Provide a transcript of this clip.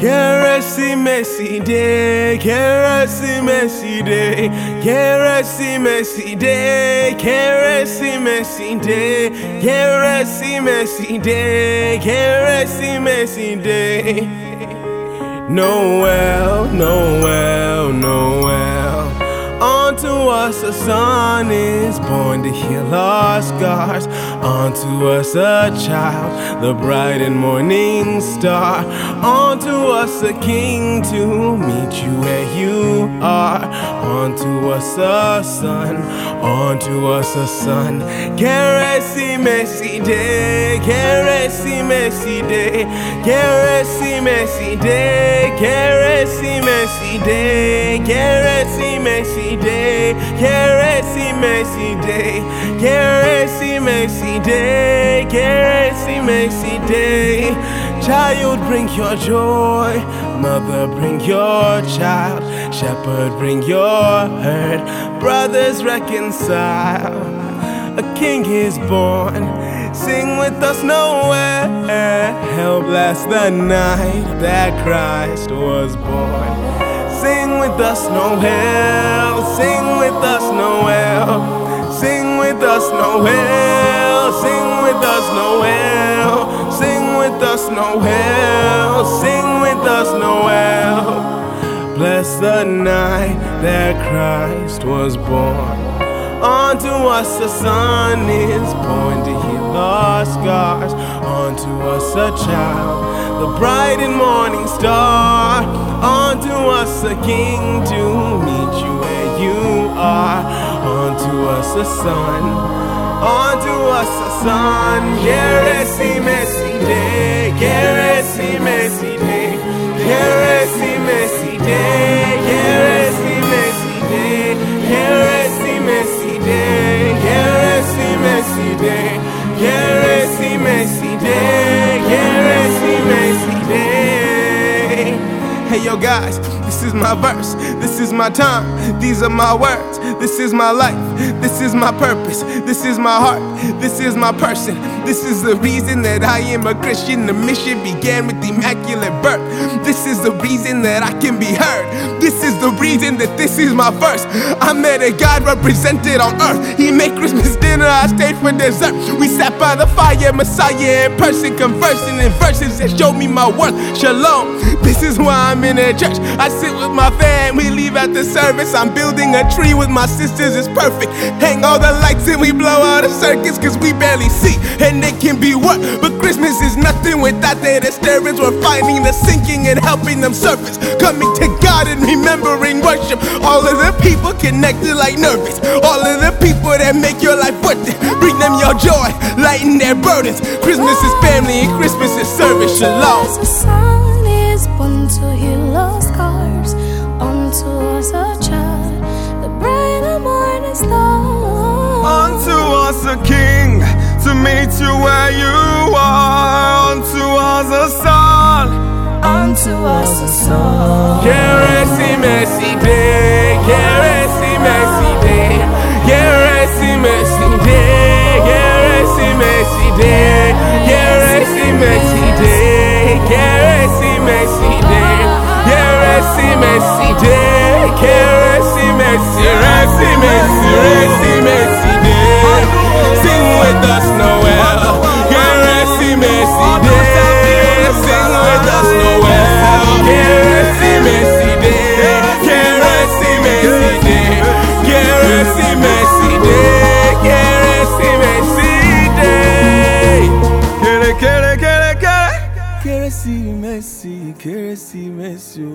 Kérésìmesì dé, Kérésìmesì dé, Kérésìmesì dé, Kérésìmesì dé, Kérésìmesì dé, Kérésìmesì dé. Noel, Noel, Noel. Unto us a son is born to heal our scars. Unto us a child, the bright and morning star. Unto us a king to meet you where you are. Unto us a son, unto us a son. Kérésìmesì dé, Kérésìmesì day. Kérésìmesì dé, Kérésìmesì dé, Kérésìmesì dé, Kérésìmesì dé, Kérésìmesì dé, Kérésìmesì day. Child, bring your joy. Mother, bring your child. Shepherd, bring your herd. Brothers, reconcile. A king is born. Sing with us nowhere. Bless the night that Christ was born. Sing with us Noel. Sing with us Noel. Sing with us Noel. Sing with us Noel. Sing with us Noel. Sing with us Noel. Bless the night that Christ was born. Unto us a son is born to heal our scars. Unto us a child, the bright and morning star. Unto us a king to meet you where you are. Unto us a son, unto us a son. Kérésìmesì dé, Kérésìmesì dé, Kérésìmesì dé, Kérésìmesì dé, Kérésìmesì dé, Kérésìmesì Hey yo guys, this is my verse, this is my time, these are my words, this is my life, this is my purpose, this is my heart, this is my person, this is the reason that I am a Christian. The mission began with immaculate birth. This is the reason that I can be heard. This is the reason that this is my verse. I met a God represented on earth. He made Christmas dinner, I stayed for dessert. We sat by the fire, Messiah in person, conversing in verses that show me my worth. Shalom. This is why I'm in a church. I sit with my fam, we leave at the service. I'm building a tree with my sisters, it's perfect. Hang all the lights and we blow out the circuits, cause we barely see. And it can be what? But Christmas is nothing without their disturbance. We're finding the sinking and helping them surface. Coming to God and remembering worship. All of the people connected like nervous. All of the people that make your life worth it. Bring them your joy, lighten their burdens. Christmas is family and Christmas is service. Shalom. As a son is born to heal our scars, unto us a child, the bright and morning star. Unto us a king to meet you where you are. Unto us a son. Unto us a son. Kérésìmesì dé, Kérésìmesì Kérésìmesì, Kérésìmesì, Kérésìmesì dé. Sing with us, Noel. Kérésìmesì dé, sing with us, Noel. Kérésìmesì dé, Kérésìmesì dé, Kérésìmesì dé, Kérésìmesì dé. Kéré, kéré, kéré, kéré. Kérésìmesì, Kérésìmesì,